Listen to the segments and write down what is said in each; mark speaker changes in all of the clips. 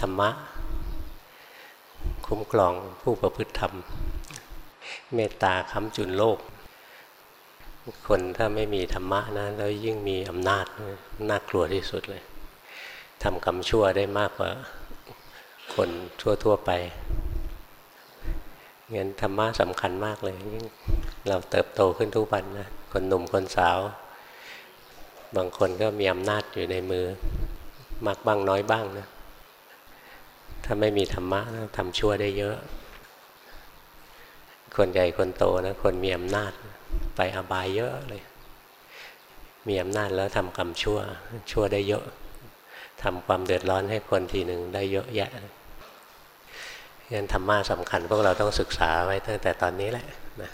Speaker 1: ธรรมะ คุ้มครองผู้ประพฤติธรรม เมตตาค้ำจุนโลก คนถ้าไม่มีธรรมะนะแล้วยิ่งมีอำนาจน่ากลัวที่สุดเลยทำกรรมชั่วได้มากกว่าคนทั่วๆไปงั้นธรรมะสำคัญมากเลยยิ่งเราเติบโตขึ้นทุกวันนะคนหนุ่มคนสาว บางคนก็มีอำนาจอยู่ในมือ มากบ้างน้อยบ้างนะ ถ้าไม่มีธรรมะทำชั่วได้เยอะ คนใหญ่คนโตนะ คนมีอำนาจไปอบายเยอะเลย มีอำนาจแล้วทำกรรมชั่ว ชั่วได้เยอะทำความเดือดร้อนให้คนทีหนึ่งได้เยอะแยะงั้นธรรมะสำคัญพวกเราต้องศึกษาไว้ตั้งแต่ตอนนี้แหละนะ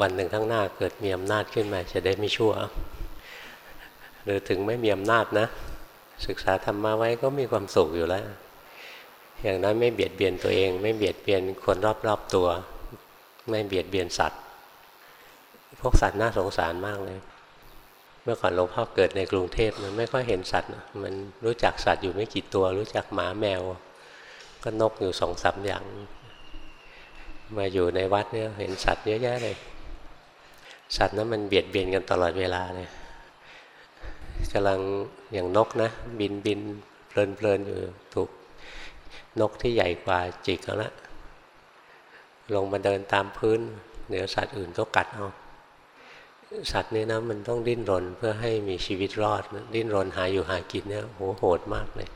Speaker 1: วันหนึ่งข้างหน้าเกิดมีอำนาจขึ้นมาจะได้ไม่ชั่ว หรือถึงไม่มีอำนาจนะ ศึกษาธรรมะไว้ก็มีความสุขอยู่แล้ว อย่างนั้นไม่เบียดเบียนตัวเอง ไม่เบียดเบียนคนรอบๆตัว ไม่เบียดเบียนสัตว์ พวกสัตว์น่าสงสารมากเลย เมื่อก่อนหลวงพ่อเกิดในกรุงเทพมันไม่ค่อยเห็นสัตว์มันรู้จักสัตว์อยู่ไม่กี่ตัว รู้จักหมาแมว ก็นกอยู่สองสาอย่าง มาอยู่ในวัดเนี่ยเห็นสัตว์เยอะแยะเลย สัตว์นั้นมันเบียดเบียนกันตลอดเวลาเลยกำลังอย่างนกนะ บินบินเพลินเพลินอยู่ถูก นกที่ใหญ่กว่าจิกแล้วละลงมาเดินตามพื้นเหนือสัตว์อื่นก็กัดเอาสัตว์นี้นะมันต้องดิ้นรนเพื่อให้มีชีวิตรอด ดิ้นรนหาอยู่หากินเนี่ยโหโหดมากเลย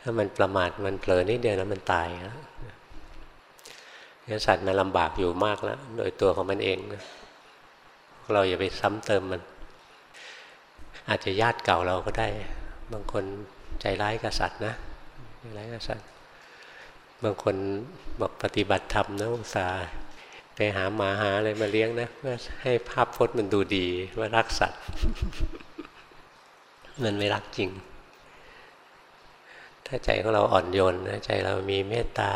Speaker 1: ถ้ามันประมาทมันเผลอนิดเดียวนะมันตายแล้วสัตว์มันลำบากอยู่มากแล้ว โดยตัวของมันเองนะเราอย่าไปซ้ำเติมมัน อาจจะญาติเก่าเราก็ได้ บางคนใจร้ายกับสัตว์นะ ใจร้ายกับสัตว์บางคนบอกปฏิบัติธรรมนะอุตส่าไปหาหมาหาอะไรมาเลี้ยงนะเพื่อให้ภาพพจน์มันดูดีว่ารักสัตว์ มันไม่รักจริง ถ้าใจของเราอ่อนโยนนะใจเรามีเมตตา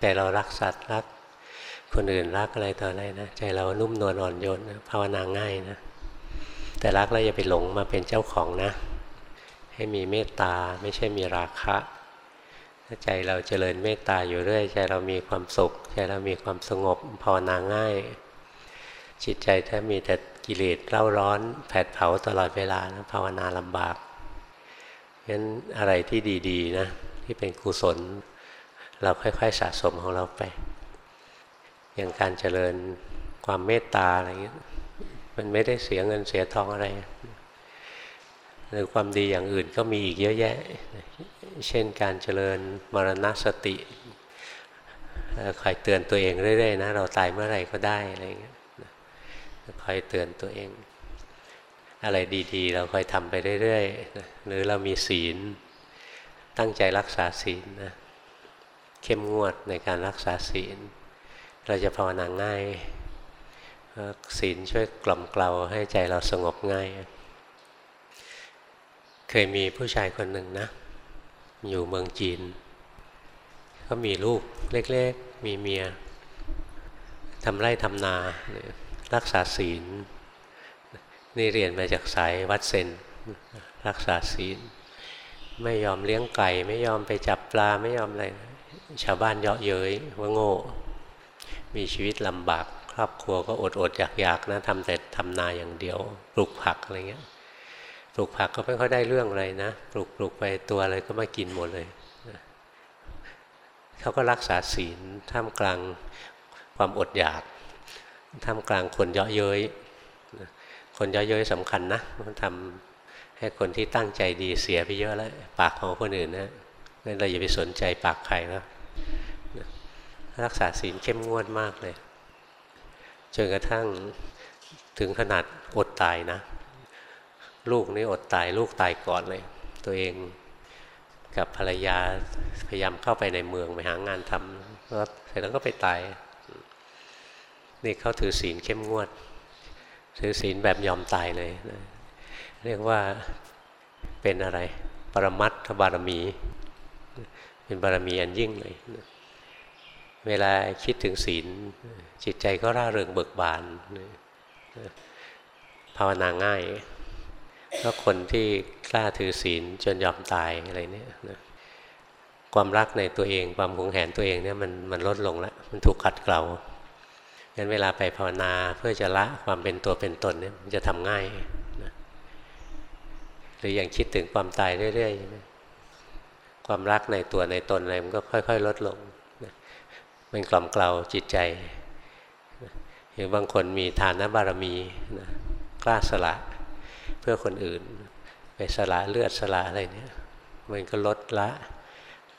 Speaker 1: แต่เรารักสัตว์รัก คนอื่นรักอะไรต่ออะไรนะใจเรานุ่มนวลอ่อนโยนนะภาวนาง่ายนะแต่รักแล้วอย่าไปหลงมาเป็นเจ้าของนะ ให้มีเมตตาไม่ใช่มีราคะถ้าใจเราเจริญเมตตาอยู่เรื่อยใจเรามีความสุข ใจเรามีความสงบภาวนาง่าย จิตใจถ้ามีแต่กิเลสเล่าร้อนแผดเผาตลอดเวลานะภาวนาลำบากงั้นอะไรที่ดีๆนะที่เป็นกุศล เราค่อยๆสะสมของเราไป อย่างการเจริญความเมตตาอะไรเงี้ยมันไม่ได้เสียเงินเสียทองอะไร หรือความดีอย่างอื่นก็มีอีกเยอะแยะ เช่นการเจริญมรณสติคอยเตือนตัวเองเรื่อยๆนะเราตายเมื่อไหร่ก็ได้อะไรเงี้ยคอยเตือนตัวเอง อะไรดีๆ เราคอยทำไปเรื่อยๆหรือเรามีศีล ตั้งใจรักษาศีลนะเข้มงวดในการรักษาศีล เราจะภาวนาง่ายศีลช่วยกล่อมเกลาให้ใจเราสงบง่าย เคยมีผู้ชายคนหนึ่งนะ อยู่เมืองจีน ก็มีลูกเล็กๆ มีเมียทำไร่ทำนา รักษาศีล นี่เรียนมาจากสายวัดเซน รักษาศีล ไม่ยอมเลี้ยงไก่ ไม่ยอมไปจับปลาไม่ยอมอะไรชาวบ้านเยาะเย้ยว่าโง่ มีชีวิตลำบาก ครอบครัวก็อดอดอยากอยากนะทำแต่ทำนาอย่างเดียวปลูกผักอะไรเงี้ย ปลูกผักก็ไม่ค่อยได้เรื่องอะไรนะปลูกปลูกไปตัวอะไรก็มากินหมดเลยเขาก็รักษาศีลท่ามกลางความอดอยากท่ามกลางคนเยาะเย้ยคนเยอะๆสำคัญนะมันทำให้คนที่ตั้งใจดีเสียไปเยอะแล้ว ปากของคนอื่นนะนั่นเราอย่าไปสนใจปากใครแล้วรักษาศีลเข้มงวดมากเลยจนกระทั่งถึงขนาดอดตายนะ ลูกนี่อดตายลูกตายก่อนเลย ตัวเองกับภรรยาพยายามเข้าไปในเมืองไปหางานทำแล้วเสร็จแล้วก็ไปตาย นี่เขาถือศีลเข้มงวด ถือศีลแบบยอมตายเลยนะเรียกว่าเป็นอะไร ปรมัตถบารมี เป็นบารมีอันยิ่งเลยนะเวลาคิดถึงศีล จิตใจก็ร่าเริงเบิกบานภาวนาง่าย ก็คนที่กล้าถือศีลจนยอมตายอะไรเนี่ยนะความรักในตัวเองความหวงแหนตัวเองเนี่ยมันมันลดลงแล้วมันถูกขัดเกลางั้นเวลาไปภาวนาเพื่อจะละความเป็นตัวเป็นตนเนี่ยมันจะทำง่ายนะหรืออย่างคิดถึงความตายเรื่อยๆความรักในตัวในตนอะไรมันก็ค่อย ๆ ลดลงนะมันกล่อมเกลาจิตใจหรือบางคนมีทานบารมีนะกล้าสละ เพื่อคนอื่น ไปสละเลือดสละอะไรเนี่ยมันก็ลดละ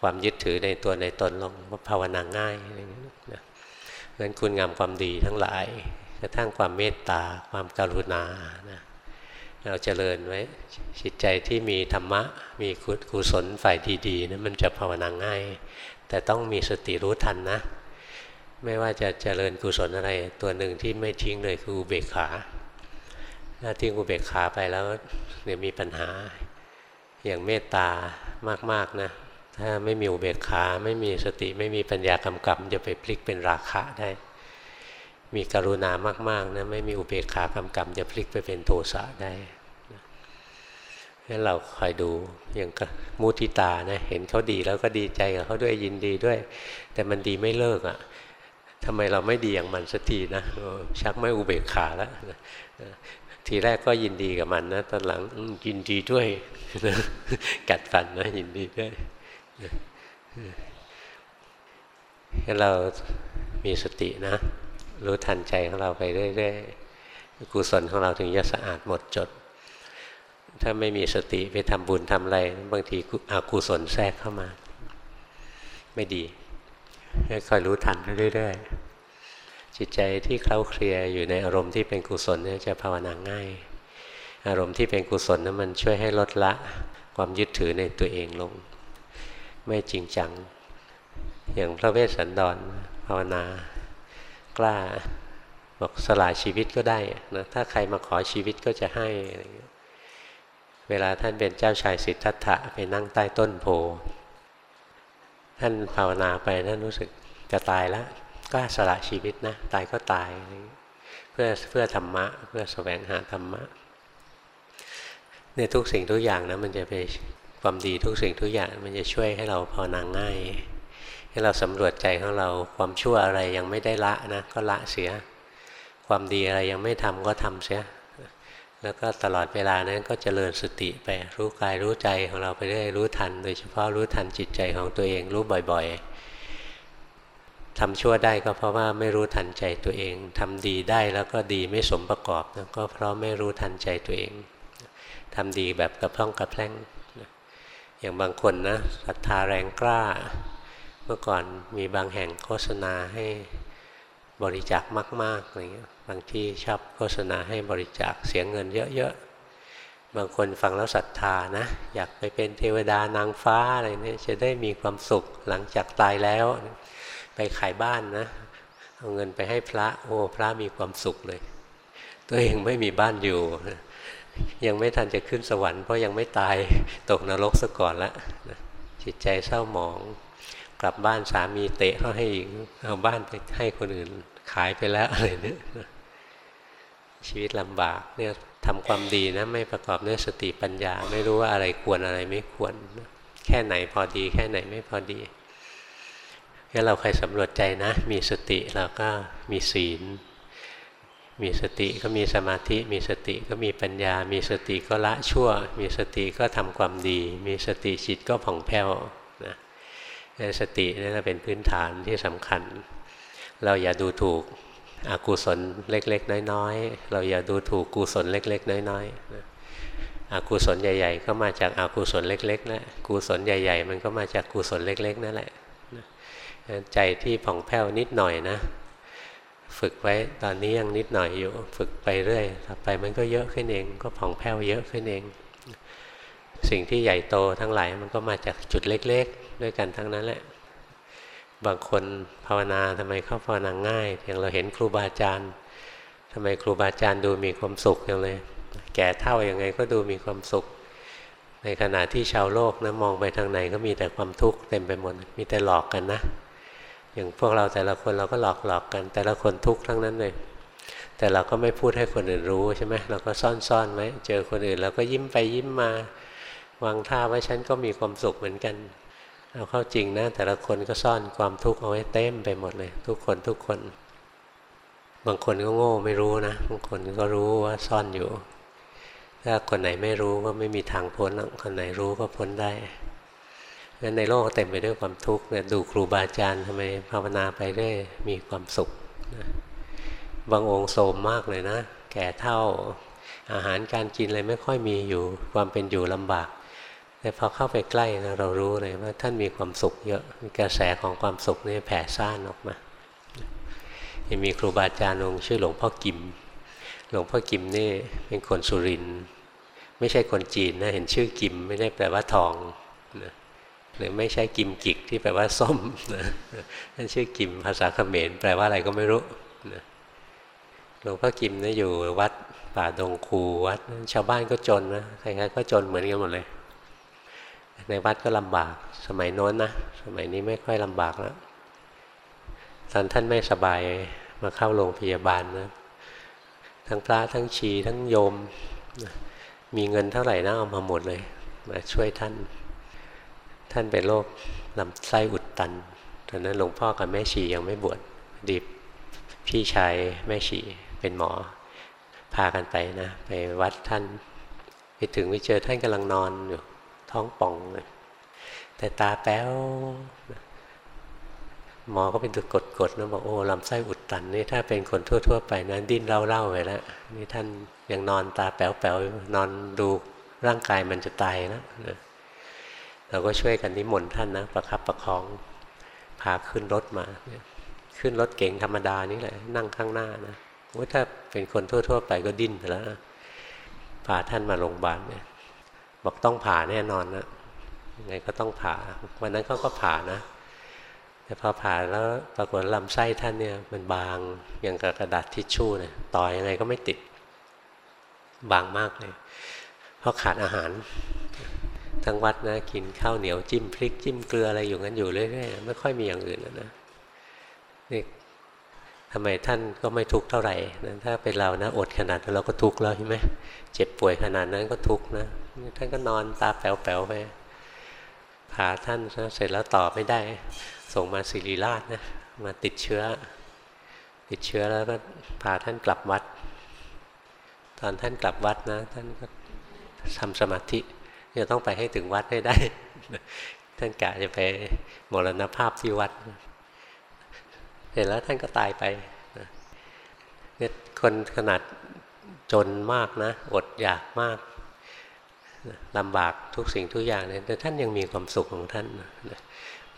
Speaker 1: ความยึดถือในตัวในตนลงภาวนาง่ายอะไรอย่างนี้นะงั้นคุณงามความดีทั้งหลายกระทั่งความเมตตาความกรุณานะเราจเจริญไว้จิตใจที่มีธรรมะ มีกุศลฝ่ายดีๆนะมันจะภาวนาง่าย แต่ต้องมีสติรู้ทันนะ ไม่ว่าจะเจริญกุศลอะไร ตัวหนึ่งที่ไม่ทิ้งเลยคืออุเบกขา ถ้าทิ้งอุเบกขาไปแล้วเดี๋ยวมีปัญหาอย่างเมตตามากๆนะ ถ้าไม่มีอุเบกขาไม่มีสติไม่มีปัญญากำกับจะไปพลิกเป็นราคะได้ มีกรุณามากๆนะไม่มีอุเบกขากำกับจะพลิกไปเป็นโทสะได้งั้นเราคอยดูอย่างมุทิตานะเห็นเขาดีแล้วก็ดีใจกับเขาด้วยยินดีด้วย แต่มันดีไม่เลิกอะ่ะทำไมเราไม่ดีอย่างมันสักทีนะชักไม่อุเบกขาแล้ว ทีแรกก็ยินดีกับมันนะตอนหลังยินดีด้วยกัดฟันนะยินดีด้วยให้เรามีสตินะ รู้ทันใจของเราไปเรื่อยๆกุศลของเราถึงจะสะอาดหมดจด ถ้าไม่มีสติไปทำบุญทำอะไร บางทีอกุศลแทรกเข้ามา ไม่ดีให้คอยรู้ทันเรื่อยๆ จิตใจที่เคล้าเคลียอยู่ในอารมณ์ที่เป็นกุศลเนี่ยจะภาวนาง่าย อารมณ์ที่เป็นกุศลนั้นมันช่วยให้ลดละความยึดถือในตัวเองลง ไม่จริงจัง อย่างพระเวสสันดรภาวนากล้าบอกสละชีวิตก็ได้นะถ้าใครมาขอชีวิตก็จะให้เวลาท่านเป็นเจ้าชายสิทธัตถะไปนั่งใต้ต้นโพท่านภาวนาไปท่านรู้สึกจะตายแล้ว ล้าสละชีวิตนะ ตายก็ตาย เพื่อเพื่อธรรมะ เพื่อแสวงหาธรรมะในทุกสิ่งทุกอย่างนะมันจะไปความดีทุกสิ่งทุกอย่างมันจะช่วยให้เราภาวนางง่าย ให้เราสำรวจใจของเราความชั่วอะไรยังไม่ได้ละนะก็ละเสีย ความดีอะไรยังไม่ทำก็ทำเสีย แล้วก็ตลอดเวลานั้นก็เจริญสติไปรู้กายรู้ใจของเราไปเรื่อยรู้ทัน โดยเฉพาะรู้ทันจิตใจของตัวเองรู้บ่อย ๆ ทำชั่วได้ก็เพราะว่าไม่รู้ทันใจตัวเองทำดีได้แล้วก็ดีไม่สมประกอบนะก็เพราะไม่รู้ทันใจตัวเองทำดีแบบกระพร่องกระแพร่งอย่างบางคนนะศรัทธาแรงกล้า เมื่อก่อนมีบางแห่งโฆษณาให้บริจาคมากๆอะไรเงี้ยบางที่ชอบโฆษณาให้บริจาคเสียเงินเยอะๆ บางคนฟังแล้วศรัทธานะ อยากไปเป็นเทวดานางฟ้าอะไรเนี่ยจะได้มีความสุขหลังจากตายแล้ว ไปขายบ้านนะเอาเงินไปให้พระ โอ้พระมีความสุขเลย ตัวเองไม่มีบ้านอยู่ ยังไม่ทันจะขึ้นสวรรค์เพราะยังไม่ตายตกนรกซะก่อนละจิตใจเศร้าหมอง กลับบ้านสามีเตะเขาให้เอาบ้านไปให้คนอื่นขายไปแล้วอะไรเนี่ยชีวิตลำบากเนี่ยทำความดีนะไม่ประกอบด้วยสติปัญญา ไม่รู้ว่าอะไรควรอะไรไม่ควร แค่ไหนพอดี แค่ไหนไม่พอดี งั้นเราใครสำรวจใจนะ มีสติเราก็มีศีล มีสติก็มีสมาธิ มีสติก็มีปัญญา มีสติก็ละชั่ว มีสติก็ทำความดี มีสติจิตก็ผ่องแผ้วนะสตินี่เป็นพื้นฐานที่สำคัญ เราอย่าดูถูกอกุศลเล็ก ๆ น้อยๆ เราอย่าดูถูกกุศลเล็ก ๆ น้อยๆอกุศลใหญ่ ๆ ก็มาจากอากุศลเล็กๆนะกุศลใหญ่ ๆ มันก็มาจากกุศลเล็ก ๆ นั่นแหละ ใจที่ผ่องแผ้วนิดหน่อยนะ ฝึกไว้ตอนนี้ยังนิดหน่อยอยู่ ฝึกไปเรื่อยต่อไปมันก็เยอะขึ้นเอง ก็ผ่องแผ้วเยอะขึ้นเอง สิ่งที่ใหญ่โตทั้งหลายมันก็มาจากจุดเล็ก ๆ ด้วยกันทั้งนั้นแหละ บางคนภาวนาทำไมเข้าภาวนาง่าย อย่างเราเห็นครูบาอาจารย์ทำไมครูบาอาจารย์ดูมีความสุขอย่างเลย แก่เท่ายังไงก็ดูมีความสุข ในขณะที่ชาวโลกนะมองไปทางไหนก็มีแต่ความทุกข์เต็มไปหมด มีแต่หลอกกันนะ อย่างพวกเราแต่ละคนเราก็หลอกหลอกกัน แต่ละคนทุกข์ทั้งนั้นเลย แต่เราก็ไม่พูดให้คนอื่นรู้ใช่ไหมเราก็ซ่อนๆไว้เจอคนอื่นเราก็ยิ้มไปยิ้มมาวางท่าว่าฉันก็มีความสุขเหมือนกันเอาเข้าจริงนะแต่ละคนก็ซ่อนความทุกข์เอาไว้เต็มไปหมดเลย ทุกคนทุกคน บางคนก็โง่ไม่รู้นะบางคนก็รู้ว่าซ่อนอยู่ ถ้าคนไหนไม่รู้ก็ไม่มีทางพ้นคนไหนรู้ก็พ้นได้ งั้นในโลกเต็มไปด้วยความทุกข์เนี่ยดูครูบาอาจารย์ทำไมภาวนาไปได้มีความสุขนะบางองค์โสมมากเลยนะ แก่เท่าอาหารการกินอะไรไม่ค่อยมีอยู่ความเป็นอยู่ลำบาก แต่พอเข้าไปใกล้นะเรารู้เลยว่าท่านมีความสุขเยอะกระแสของความสุขนี่แผ่ซ่านออกมายังมีครูบาอาจารย์องค์ชื่อหลวงพ่อกิม หลวงพ่อกิมนี่เป็นคนสุรินไม่ใช่คนจีนนะเห็นชื่อกิมไม่ได้แปลว่าทองนะ หรือไม่ใช่กิมกิกที่แปลว่าส้มนะนั่นชื่อกิมภาษาเขมรแปลว่าอะไรก็ไม่รู้นะหลวงพ่อกิมนี่อยู่วัดป่าดงคูวัดชาวบ้านก็จนนะใครๆก็จนเหมือนกันหมดเลย ในวัดก็ลำบากสมัยโน้นนะสมัยนี้ไม่ค่อยลำบากแล้วตอนท่านไม่สบายมาเข้าโรงพยาบาลนะทั้งพระทั้งชีทั้งโยม มีเงินเท่าไหร่นะเอามาหมดเลย มาช่วยท่าน ท่านเป็นโรคลำไส้อุดตันตอนนั้นหลวงพ่อกับแม่ชียังไม่บวชดีพี่ชายแม่ชีเป็นหมอ พากันไปนะ ไปวัดท่าน ไปถึงไปเจอท่านกำลังนอนอยู่ท้องป่องเลยแต่ตาแป้วหมอก็เป็นตัวกดๆนะบอกโอ้ลำไส้อุดตันนี่ถ้าเป็นคนทั่ว ๆ ไปนะดิ้นเล่าๆไปแล้วนี่ท่านยังนอนตาแป๋วๆนอนดูร่างกายมันจะตายนะ เราก็ช่วยกันนิมนต์ท่านนะประคับประคองพาขึ้นรถมาขึ้นรถเก๋งธรรมดานี่แหละนั่งข้างหน้านะว่าถ้าเป็นคนทั่ว ๆ ไปก็ดิ้นไปแล้วพาท่านมาโรงพยาบาลเนี่ยบอกต้องผ่าแน่นอนนะยังไงก็ต้องผ่า วันนั้นเขาก็ผ่านะแต่พอผ่าแล้วปรากฏลำไส้ท่านเนี่ยมันบางอย่างกระดาษทิชชู่เนี่ยต่อยังไงก็ไม่ติด บางมากเลย เพราะขาดอาหาร ทั้งวัดนะกินข้าวเหนียวจิ้มพริก จิ้มเกลืออะไรอยู่งั้นอยู่เรื่อยๆไม่ค่อยมีอย่างอื่นนะนี่ทำไมท่านก็ไม่ทุกข์เท่าไหร่นะถ้าเป็นเรานะอดขนาดนั้นเราก็ทุกข์แล้วใช่ไหมเจ็บป่วยขนาดนั้นก็ทุกข์นะท่านก็นอนตาแป๋วๆไปผ่าท่านนะเสร็จแล้วต่อไม่ได้ ส่งมาศิริราชนะมาติดเชื้อ ติดเชื้อแล้วก็พาท่านกลับวัด ตอนท่านกลับวัดนะ ท่านก็ทำสมาธิ จะต้องไปให้ถึงวัดให้ได้ ท่านกะจะไปมรณภาพที่วัดเสร็จแล้วท่านก็ตายไปเนี่ยคนขนาดจนมากนะ อดอยากมากลำบากทุกสิ่งทุกอย่างเนี่ยแต่ท่านยังมีความสุขของท่าน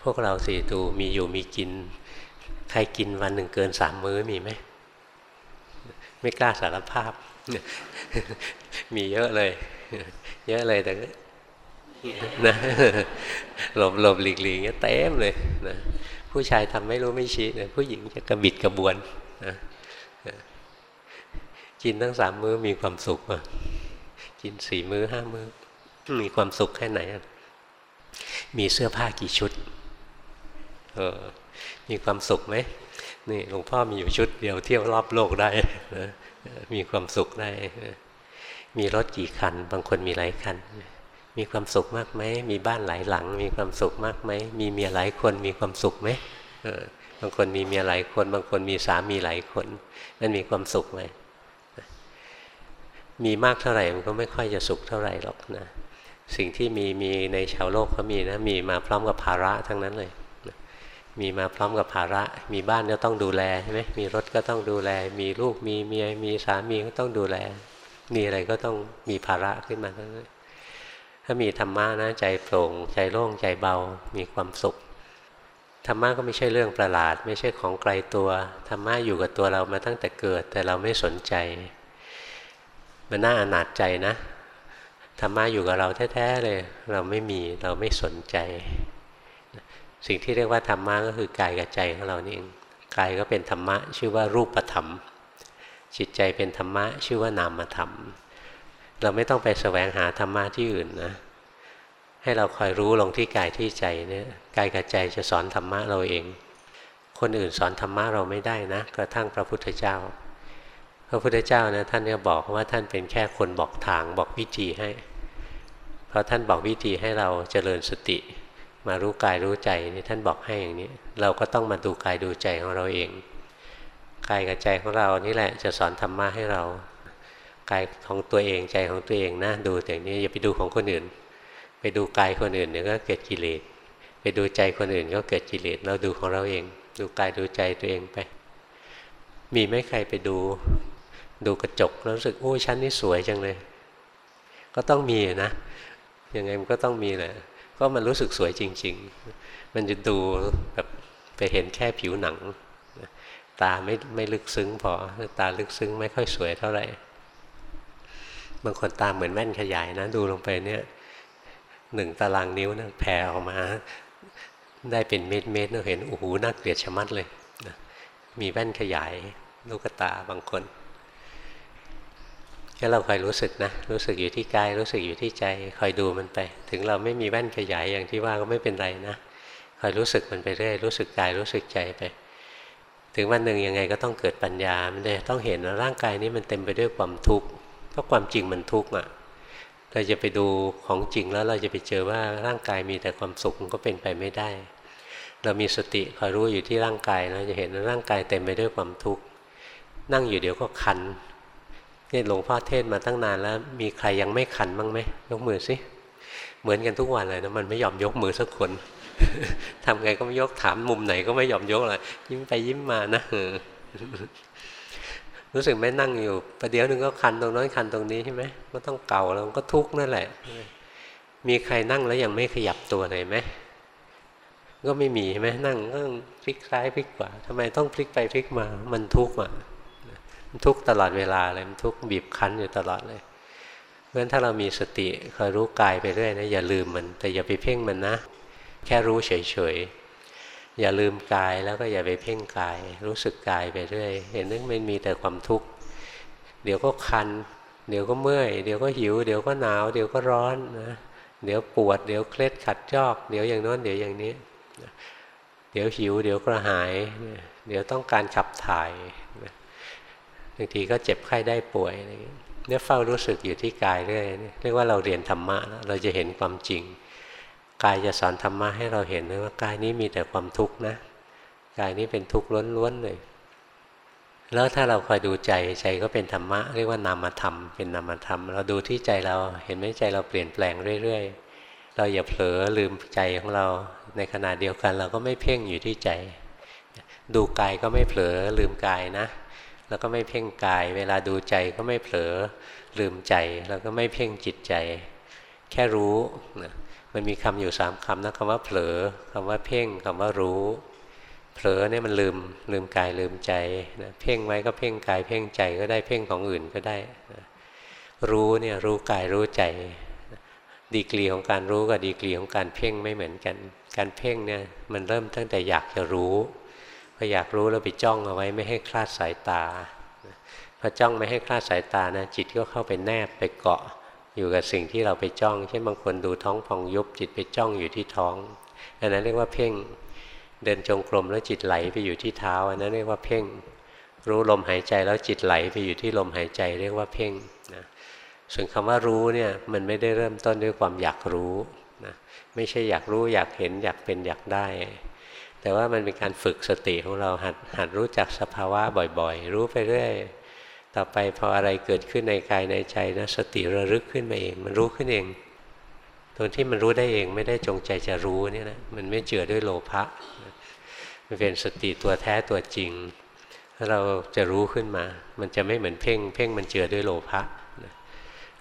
Speaker 1: พวกเราสี่ตูมีอยู่มีกิน ใครกินวันหนึ่งเกินสามมื้อมีไหมไม่กล้าสารภาพ มีเยอะเลย เยอะเลยแต่ นะหลบหลบหลีกหลีกเงี้ยเต็มเลยนะผู้ชายทำไม่รู้ไม่ชี้นะผู้หญิงจะกระบิดกระบวนนะกินทั้งสามมื้อมีความสุขอะกินสี่มื้อห้ามื้อ มีความสุขแค่ไหน มีเสื้อผ้ากี่ชุด เออ มีความสุขไหมนี่หลวงพ่อมีอยู่ชุดเดียวเที่ยวรอบโลกได้นะมีความสุขได้ มีรถกี่คัน บางคนมีหลายคัน มีความสุขมากไหม มีบ้านหลายหลัง มีความสุขมากไหม มีเมียหลายคนมีความสุขไหมบางคนมีเมียหลายคน บางคนมีสามีหลายคน นั่นมีความสุขไหมมีมากเท่าไหร่มันก็ไม่ค่อยจะสุขเท่าไหร่หรอกนะ สิ่งที่มีมีในชาวโลกเขามีนะ มีมาพร้อมกับภาระทั้งนั้นเลยมีมาพร้อมกับภาระ มีบ้านก็ต้องดูแลใช่ไหมมีรถก็ต้องดูแล มีลูก มีเมีย มีสามีก็ต้องดูแล มีอะไรก็ต้องมีภาระขึ้นมาทั้งนั้น ถ้ามีธรรมะนะใจโปร่ง ใจโล่งใจเบามีความสุขธรรมะก็ไม่ใช่เรื่องประหลาด ไม่ใช่ของไกลตัวธรรมะอยู่กับตัวเรามาตั้งแต่เกิด แต่เราไม่สนใจ มันน่าอนาจใจนะธรรมะอยู่กับเราแท้ๆเลย เราไม่มีเราไม่สนใจ สิ่งที่เรียกว่าธรรมะก็คือกายกับใจของเรานี่เองกายก็เป็นธรรมะชื่อว่ารูปธรรม จิตใจเป็นธรรมะชื่อว่านามธรรม เราไม่ต้องไปแสวงหาธรรมะที่อื่นนะ ให้เราคอยรู้ลงที่กายที่ใจเนี่ยกายกับใจจะสอนธรรมะเราเอง คนอื่นสอนธรรมะเราไม่ได้นะ กระทั่งพระพุทธเจ้า พระพุทธเจ้านะท่านก็บอกว่าท่านเป็นแค่คนบอกทางบอกวิธีให้ เพราะท่านบอกวิธีให้เราเจริญสติ มารู้กายรู้ใจนี่ท่านบอกให้อย่างนี้ เราก็ต้องมาดูกายดูใจของเราเองกายกับใจของเรานี่แหละจะสอนธรรมะให้เรา กายของตัวเองใจของตัวเองนะดูแต่นี้อย่าไปดูของคนอื่น ไปดูกายคนอื่นเดี๋ยวก็เกิดกิเลสไปดูใจคนอื่นก็เกิดกิเลสเราดูของเราเอง ดูกายดูใจตัวเองไป มีไม่ใครไปดู ดูกระจกแล้วรู้สึกโอ้ชั้นนี้สวยจังเลย ก็ต้องมีนะยังไงมันก็ต้องมีแหละก็มันรู้สึกสวยจริง ๆ มันจะดูแบบไปเห็นแค่ผิวหนัง ตาไม่ไม่ลึกซึ้งพอ ตาลึกซึ้งไม่ค่อยสวยเท่าไหร่ บางคนตาเหมือนแว่นขยายนะ ดูลงไปเนี่ยหนึ่งตารางนิ้วนะแผ่ออกมา ได้เป็นเม็ดเม็ดเราเห็นโอ้โหน่าเกลียดชะมัดเลยมีแว่นขยายลูกตาบางคนแค่เราคอยรู้สึกนะ รู้สึกอยู่ที่กายรู้สึกอยู่ที่ใจคอยดูมันไป ถึงเราไม่มีแว่นขยายอย่างที่ว่าก็ไม่เป็นไรนะคอยรู้สึกมันไปเรื่อยรู้สึกกายรู้สึกใจไป ถึงวันหนึ่งยังไงก็ต้องเกิดปัญญามันเลยต้องเห็นว่าร่างกายนี้มันเต็มไปด้วยความทุกข์ ราะความจริงมันทุกข์อะเราจะไปดูของจริงแล้วเราจะไปเจอว่าร่างกายมีแต่ความสุขมันก็เป็นไปไม่ได้ เรามีสติคอยรู้อยู่ที่ร่างกายเราจะเห็นว่าร่างกายเต็มไปด้วยความทุกข์นั่งอยู่เดี๋ยวก็คันนี่หลวงพ่อเทศมาตั้งนานแล้ว มีใครยังไม่คันบ้างไหมยกมือสิเหมือนกันทุกวันเลยนะมันไม่ยอมยกมือสักคนทำไงก็ไม่ยกถามมุมไหนก็ไม่ยอมยกเลยยิ้มไปยิ้มมานะ รู้สึกไม่นั่งอยู่ประเดี๋ยวหนึ่งก็คันตรงนั้นคันตรงนี้ใช่ไหมก็ต้องเก่าแล้วก็ทุกข์นั่นแหละ มีใครนั่งแล้วยังไม่ขยับตัวเลยไหมก็ไม่มีใช่ไหมนั่งก็พลิกซ้ายพลิกขวาทำไมต้องพลิกไปพลิกมา มันทุกข์อะทุกข์ตลอดเวลาเลยมันทุกข์บีบคั้นอยู่ตลอดเลยเพราะฉะนั้นถ้าเรามีสติคอยรู้กายไปเรื่อยนะอย่าลืมมัน แต่อย่าไปเพ่งมันนะ แค่รู้เฉยๆ อย่าลืมกายแล้วก็อย่าไปเพ่งกาย รู้สึกกายไปเรื่อยเห็นนึกมันมีแต่ความทุกข์เดี๋ยวก็คัน เดี๋ยวก็เมื่อย เดี๋ยวก็หิว เดี๋ยวก็หนาว เดี๋ยวก็ร้อนนะเดี๋ยวปวด เดี๋ยวเคล็ดขัดจอก เดี๋ยวอย่างน้นเดี๋ยวอย่างนี้ เดี๋ยวหิว เดี๋ยวกระหาย เดี๋ยวต้องการขับถ่ายบางทีก็เจ็บไข้ได้ป่วยอะไรเงี้เนี่ยเฝ้ารู้สึกอยู่ที่กายเรื่อยเรียกว่าเราเรียนธรรมะเราจะเห็นความจริง กายจะสอนธรรมะให้เราเห็นเลยว่ากายนี้มีแต่ความทุกข์นะกายนี้เป็นทุกข์ล้วนๆเลย แล้วถ้าเราคอยดูใจใจก็เป็นธรรมะเรียกว่านามธรรมเป็นนามธรรม เราดูที่ใจเราเห็นไหมใจเราเปลี่ยนแปลงเรื่อย ๆ เราอย่าเผลอลืมใจของเรา ในขณะเดียวกัน เราก็ไม่เพ่งอยู่ที่ใจ ดูกายก็ไม่เผลอลืมกายนะ แล้วก็ไม่เพ่งกาย เวลาดูใจก็ไม่เผลอลืมใจ แล้วก็ไม่เพ่งจิตใจ แค่รู้นะ มันมีคำอยู่สามคำนะคำว่าเผลอคำว่าเพ่งคำว่ารู้ เผลอเนี่ยมันลืมลืมกายลืมใจนะเพ่งไว้ก็เพ่งกายเพ่งใจก็ได้เพ่งของอื่นก็ได้นะรู้เนี่ยรู้กายรู้ใจดีกรีของการรู้กับดีกรีของการเพ่งไม่เหมือนกัน การเพ่งเนี่ยมันเริ่มตั้งแต่อยากจะรู้พออยากรู้แล้วไปจ้องเอาไว้ไม่ให้คลาดสายตาพอจ้องไม่ให้คลาดสายตานะจิตก็เข้าไปแนบไปเกาะ อยู่กับสิ่งที่เราไปจ้อง เช่นบางคนดูท้องพองยุบจิตไปจ้องอยู่ที่ท้อง อันนั้นเรียกว่าเพ่ง เดินจงกรมแล้วจิตไหลไปอยู่ที่เท้า อันนั้นเรียกว่าเพ่ง รู้ลมหายใจแล้วจิตไหลไปอยู่ที่ลมหายใจเรียกว่าเพ่งนะส่วนคำว่ารู้เนี่ยมันไม่ได้เริ่มต้นด้วยความอยากรู้นะไม่ใช่อยากรู้อยากเห็นอยากเป็นอยากได้ แต่ว่ามันเป็นการฝึกสติของเราหัดหัดรู้จักสภาวะบ่อยๆ รู้ไปเรื่อย ต่อไปพออะไรเกิดขึ้นในกายในใจนะสติระลึกขึ้นมาเอง มันรู้ขึ้นเองตัวที่มันรู้ได้เองไม่ได้จงใจจะรู้เนี่ยนะมันไม่เจือด้วยโลภะมันเป็นสติตัวแท้ตัวจริงถ้าเราจะรู้ขึ้นมา มันจะไม่เหมือนเพ่ง เพ่งมันเจือด้วยโลภะ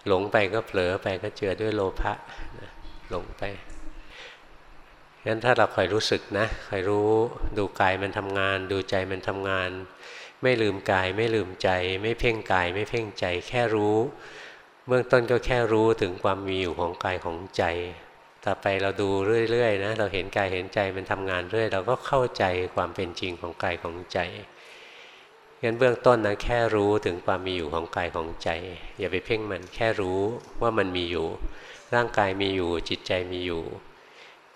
Speaker 1: หลงไปก็เผลอไปก็เจือด้วยโลภะหลงไปงั้นถ้าเราคอยรู้สึกนะคอยรู้ดูกายมันทำงาน ดูใจมันทำงาน ไม่ลืมกาย ไม่ลืมใจ ไม่เพ่งกาย ไม่เพ่งใจ แค่รู้ เบื้องต้นก็แค่รู้ถึงความมีอยู่ของกายของใจ ต่อไปเราดูเรื่อยๆนะเราเห็นกายเห็นใจมันทำงานเรื่อย เราก็เข้าใจความเป็นจริงของกายของใจงั้นเบื้องต้นนะแค่รู้ถึงความมีอยู่ของกายของใจ อย่าไปเพ่งมันแค่รู้ว่ามันมีอยู่ ร่างกายมีอยู่จิตใจมีอยู่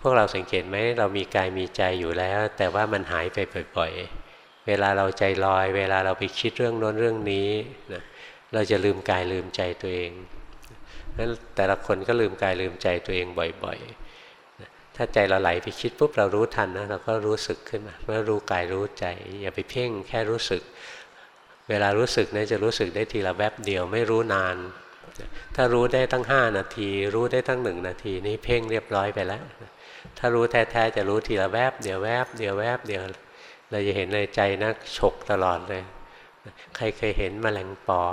Speaker 1: พวกเราสังเกตไหมเรามีกายมีใจอยู่แล้ว แต่ว่ามันหายไปบ่อยๆ เวลาเราใจลอย เวลาเราไปคิดเรื่องโน้นเรื่องนี้นะเราจะลืมกายลืมใจตัวเองนั้นแต่ละคนก็ลืมกายลืมใจตัวเองบ่อยๆ ถ้าใจเราไหลไปคิดปุ๊บเรารู้ทันนะเราก็รู้สึกขึ้นมาเมื่อรู้กายรู้ใจ อย่าไปเพ่งแค่รู้สึก เวลารู้สึกนี่จะรู้สึกได้ทีละแวบเดียวไม่รู้นาน ถ้ารู้ได้ตั้งห้านาที รู้ได้ตั้งหนึ่งนาทีนี่เพ่งเรียบร้อยไปแล้ว ถ้ารู้แท้ๆจะรู้ทีละแวบเดียวแวบเดียวแวบเดียว เราจะเห็นในใจนะฉกตลอดเลย ใครเคยเห็นมแมลงปอ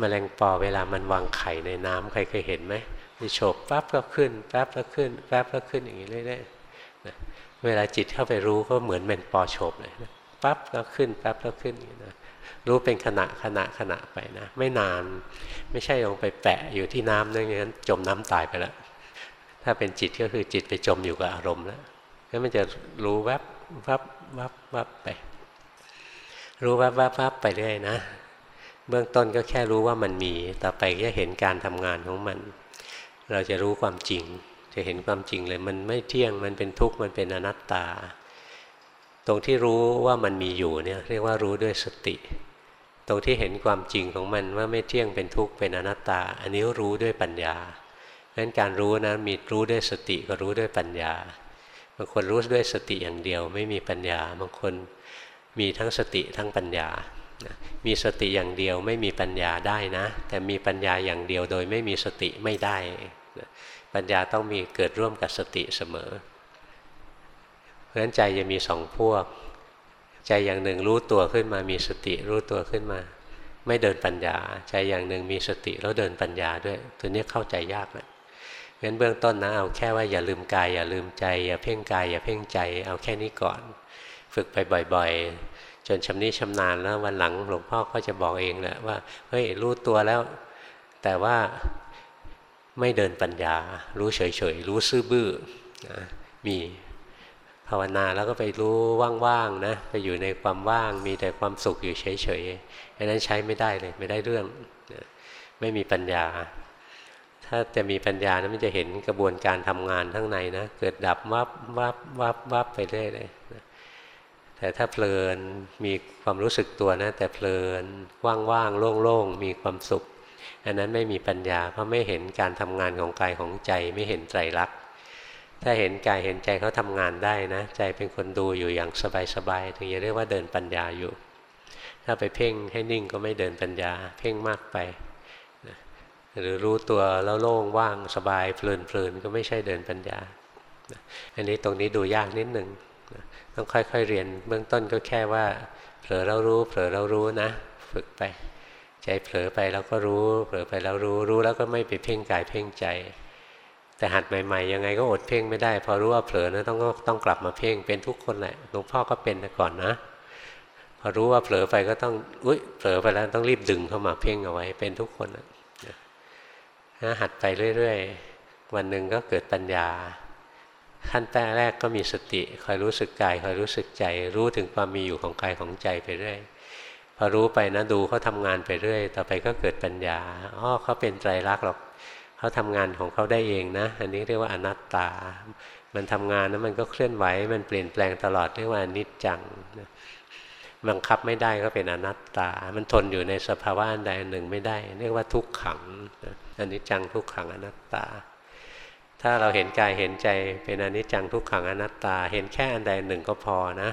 Speaker 1: มแมลงปอเวลามันวางไข่ในน้ำใครเคยเห็นไหมมีโฉบปั๊บก็ขึ้นปั๊บก็ขึ้นปั๊บก็ขึ้นอย่างนี้เรื่อยๆเวลาจิตเข้าไปรู้ก็เหมือนเป็นปอโฉบเลยปั๊บก็ขึ้นปั๊บก็ขึ้นอย่างนี้นะรู้เป็นขณะขณะขณะไปนะ ไม่นานไม่ใช่ลงไปแปะอยู่ที่น้ำนั่นงั้นจมน้ำตายไปแล้วถ้าเป็นจิตก็คือจิตไปจมอยู่กับอารมณ์แล้วแล้วมันจะรู้แวบ วับวับวับไป รู้วับวับวับไปเรื่อยนะ เบื้องต้นก็แค่รู้ว่ามันมี ต่อไปก็เห็นการทำงานของมัน เราจะรู้ความจริง จะเห็นความจริงเลย มันไม่เที่ยง มันเป็นทุกข์ มันเป็นอนัตตา ตรงที่รู้ว่ามันมีอยู่เนี่ยเรียกว่ารู้ด้วยสติ ตรงที่เห็นความจริงของมันว่าไม่เที่ยง เป็นทุกข์ เป็นอนัตตา อันนี้รู้ด้วยปัญญาเพราะฉะนั้นการรู้นะมีรู้ด้วยสติก็รู้ด้วยปัญญา บางคนรู้ด้วยสติอย่างเดียว ไม่มีปัญญา บางคนมีทั้งสติทั้งปัญญา มีสติอย่างเดียวไม่มีปัญญาได้นะ แต่มีปัญญาอย่างเดียวโดยไม่มีสติไม่ได้ ปัญญาต้องมีเกิดร่วมกับสติเสมอ เพราะฉะนั้นใจจะมีสองพวก ใจอย่างหนึ่งรู้ตัวขึ้นมามีสติรู้ตัวขึ้นมา ไม่เดินปัญญา ใจอย่างหนึ่งมีสติแล้วเดินปัญญาด้วย ตัวนี้เข้าใจยากนะ งั้นเบื้องต้นนะเอาแค่ว่าอย่าลืมกายอย่าลืมใจ อย่าเพ่งกายอย่าเพ่งใจ เอาแค่นี้ก่อน ฝึกไปบ่อยๆ จนชำนิชำนาญแล้ววันหลังหลวงพ่อก็จะบอกเองแหละว่าเฮ้ยรู้ตัวแล้ว แต่ว่าไม่เดินปัญญา รู้เฉยๆ รู้ซื่อบื้อนะมีภาวนาแล้วก็ไปรู้ว่างๆนะไปอยู่ในความว่างมีแต่ความสุขอยู่เฉยๆอันนั้นใช้ไม่ได้เลยไม่ได้เรื่องนะไม่มีปัญญา ถ้าจะมีปัญญานะมันจะเห็นกระบวนการทำงานทั้งในนะ เกิดดับวับวับวับวับไปเรื่อยเลยนะแต่ถ้าเพลินมีความรู้สึกตัวนะ แต่เพลินว่างๆโล่งๆมีความสุข อันนั้นไม่มีปัญญาเพราะไม่เห็นการทำงานของกายของใจไม่เห็นไตรลักษณ์ถ้าเห็นกายเห็นใจเขาทำงานได้นะ ใจเป็นคนดูอยู่อย่างสบายๆถึงจะเรียกว่าเดินปัญญาอยู่ ถ้าไปเพ่งให้นิ่งก็ไม่เดินปัญญา เพ่งมากไป หรือรู้ตัวแล้วโล่งว่างสบายเพลินๆก็ไม่ใช่เดินปัญญา อันนี้ตรงนี้ดูยากนิดหนึ่งต้องค่อยๆเรียนเบื้องต้นก็แค่ว่าเผลอเรารู้เผลอเรารู้นะ ฝึกไป ใจเผลอไปแล้วก็รู้ เผลอไปแล้วรู้รู้แล้วก็ไม่ไปเพ่งกายเพ่งใจ แต่หัดใหม่ๆ ยังไงก็อดเพ่งไม่ได้ พอรู้ว่าเผลอนะต้องต้องกลับมาเพ่งเป็นทุกคนแหละหลวงพ่อก็เป็นก่อนนะพอรู้ว่าเผลอไปก็ต้องอุ้ยเผลอไปแล้วต้องรีบดึงเข้ามาเพ่งเอาไว้เป็นทุกคนนะ หัดไปเรื่อยๆ วันหนึ่งก็เกิดปัญญา ขั้นแรกก็มีสติคอยรู้สึกกายคอยรู้สึกใจ รู้ถึงความมีอยู่ของกายของใจไปเรื่อยพอรู้ไปนะดูเขาทางานไปเรื่อย ต่อไปก็เกิดปัญญาอ๋อเขาเป็นไตรลักษณ์หรอกเขาทำงานของเขาได้เองนะ อันนี้เรียกว่าอนัตตา มันทำงานนะมันก็เคลื่อนไหวมันเปลี่ยนแปลงตลอดเรียกว่านิจจัง บังคับไม่ได้ก็เป็นอนัตตา มันทนอยู่ในสภาวะใดหนึ่งไม่ได้ เรียกว่าทุกขังอันนี้จังทุกขังอนัตตา ถ้าเราเห็นกายเห็นใจเป็นอนิจจังทุกขังอนัตตา เห็นแค่อันใดหนึ่งก็พอนะ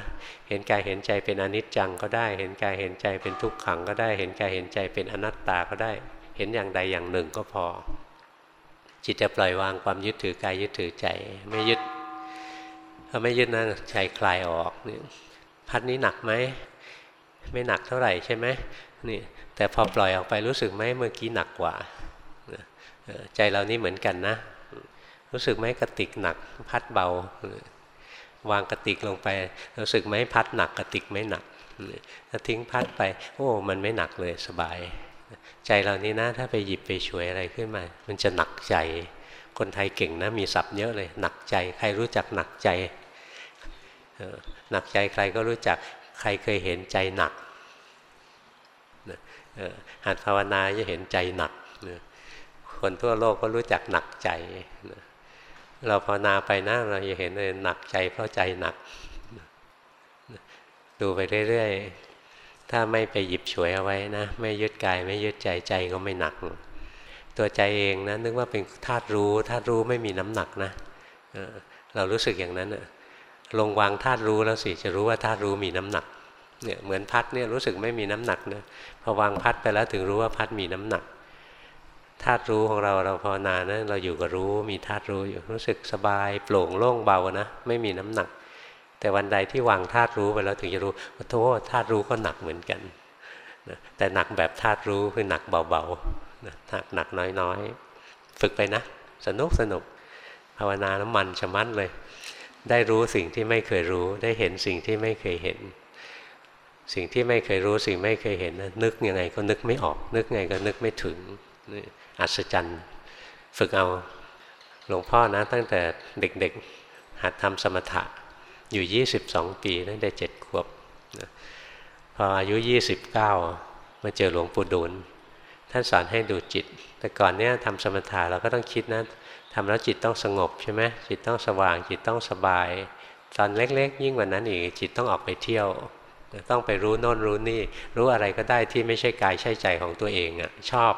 Speaker 1: เห็นกายเห็นใจเป็นอนิจจังก็ได้ เห็นกายเห็นใจเป็นทุกขังก็ได้ เห็นกายเห็นใจเป็นอนัตตาก็ได้ เห็นอย่างใดอย่างหนึ่งก็พอ จิตจะปล่อยวางความยึดถือกายยึดถือใจไม่ยึดถ้าไม่ยึดนะใจคลายออกพัดนี้หนักไหม ไม่หนักเท่าไหร่ใช่ไหมนี่แต่พอปล่อยออกไปรู้สึกไหมเมื่อกี้หนักกว่าใจเรานี่เหมือนกันนะ รู้สึกไหมกระติกหนักพัดเบาวางกระติกลงไป รู้สึกไหมพัดหนักกระติกไม่หนักถ้าทิ้งพัดไป โอ้ มันไม่หนักเลยสบาย ใจเรานี้นะ ถ้าไปหยิบไปช่วยอะไรขึ้นมา มันจะหนักใจ คนไทยเก่งนะ มีศัพท์เยอะเลย หนักใจ ใครรู้จักหนักใจหนักใจใครก็รู้จัก ใครเคยเห็นใจหนักหัดภาวนาจะเห็นใจหนัก คนทั่วโลกก็รู้จักหนักใจ เราภาวนาไปนะเราจะเห็นเลยหนักใจเพราะใจหนัก ดูไปเรื่อยๆ ถ้าไม่ไปหยิบฉวยเอาไว้นะ ไม่ยึดกายไม่ยึดใจใจก็ไม่หนัก ตัวใจเองนะนึกว่าเป็นธาตุรู้ธาตุรู้ไม่มีน้ำหนักนะ เรารู้สึกอย่างนั้น ลงวางธาตุรู้แล้วสิจะรู้ว่าธาตุรู้มีน้ำหนักเนี่ยเหมือนพัดเนี่ยรู้สึกไม่มีน้ำหนักนะพอวางพัดไปแล้วถึงรู้ว่าพัดมีน้ำหนักธาตุรู้ของเราเราภาวนานะเราอยู่กับรู้มีธาตุรู้อยู่รู้สึกสบายโปร่งโล่งเบานะไม่มีน้ำหนัก แต่วันใดที่วางธาตุรู้ไปแล้วถึงจะรู้ว่าโทษธาตุรู้ก็หนักเหมือนกันนะแต่หนักแบบธาตุรู้คือหนักเบาๆนะหนักหนักน้อยๆ ฝึกไปนะ สนุกสนุกภาวนาแล้วมันชะมัดเลย ได้รู้สิ่งที่ไม่เคยรู้ ได้เห็นสิ่งที่ไม่เคยเห็น สิ่งที่ไม่เคยรู้สิ่งไม่เคยเห็นนะนึกยังไงก็นึกไม่ออก นึกไงก็นึกไม่ถึงอัศจรรย์ฝึกเอาหลวงพ่อนะตั้งแต่เด็กๆ หัดทำสมถะอยู่ 22 ปีตั้งแต่เจ็ดขวบพออายุ 29 มาเจอหลวงปู่ดูลท่านสอนให้ดูจิต แต่ก่อนเนี้ยทำสมถะเราก็ต้องคิดนะ ทำแล้วจิตต้องสงบใช่ไหมจิตต้องสว่าง จิตต้องสบาย ตอนเล็ก ๆ ยิ่งกว่านั้นอีกจิตต้องออกไปเที่ยว ต้องไปรู้โน่นรู้นี่ รู้อะไรก็ได้ที่ไม่ใช่กายใช่ใจของตัวเองอะ่ะชอบ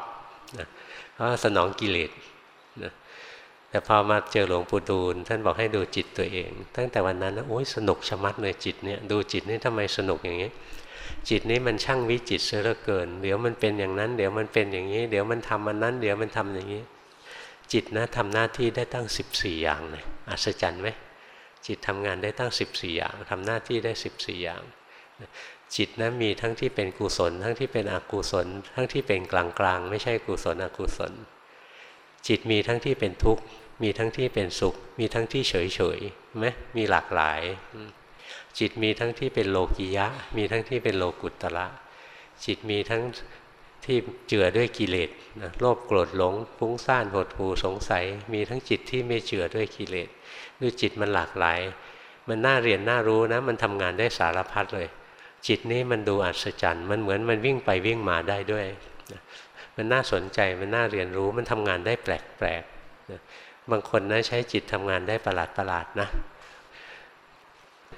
Speaker 1: นะเพราะสนองกิเลสนะแต่พอมาเจอหลวงปู่ดูลท่านบอกให้ดูจิตตัวเอง ตั้งแต่วันนั้นนะโอ้ยสนุกชะมัดเลยจิตเนี่ยดูจิตนี่ทำไมสนุกอย่างนี้จิตนี้มันช่างวิจิตเสือเกิน เดี๋ยวมันเป็นอย่างนั้น เดี๋ยวมันเป็นอย่างนี้ เดี๋ยวมันทำมันนั้น เดี๋ยวมันทำอย่างนี้ จิตนะทำหน้าที่ได้ตั้ง 14 อย่างเลยอัศจรรย์ไหมจิตทำงานได้ตั้ง 14 อย่างทำหน้าที่ได้ 14 อย่าง จิตนะมีทั้งที่เป็นกุศล ทั้งที่เป็นอกุศล ทั้งที่เป็นกลางกลางไม่ใช่กุศลอกุศล จิตมีทั้งที่เป็นทุกข์มีทั้งที่เป็นสุข มีทั้งที่เฉยเฉยไหมมีหลากหลาย จิตมีทั้งที่เป็นโลกิยะ มีทั้งที่เป็นโลกุตระจิตมีทั้ง ที่เจือด้วยกิเลสนะโลภโกรธหลงฟุ้งซ่านหดหูสงสัย มีทั้งจิตที่ไม่เจือด้วยกิเลสดูจิตมันหลากหลาย มันน่าเรียนน่ารู้นะ มันทำงานได้สารพัดเลย จิตนี้มันดูอัศจรรย์มันเหมือนมันวิ่งไปวิ่งมาได้ด้วยมันน่าสนใจมันน่าเรียนรู้มันทำงานได้แปลกๆบางคนนะใช้จิตทำงานได้ประหลาดประหลาดนะ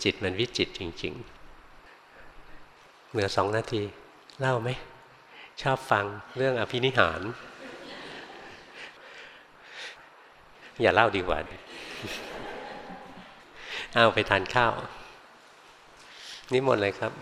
Speaker 1: จิตมันวิจิตจริง ๆ เหลือสองนาทีเล่าไหม ชอบฟังเรื่องอภินิหาร อย่าเล่าดีกว่า เอาไปทานข้าว นิมนต์เลยครับ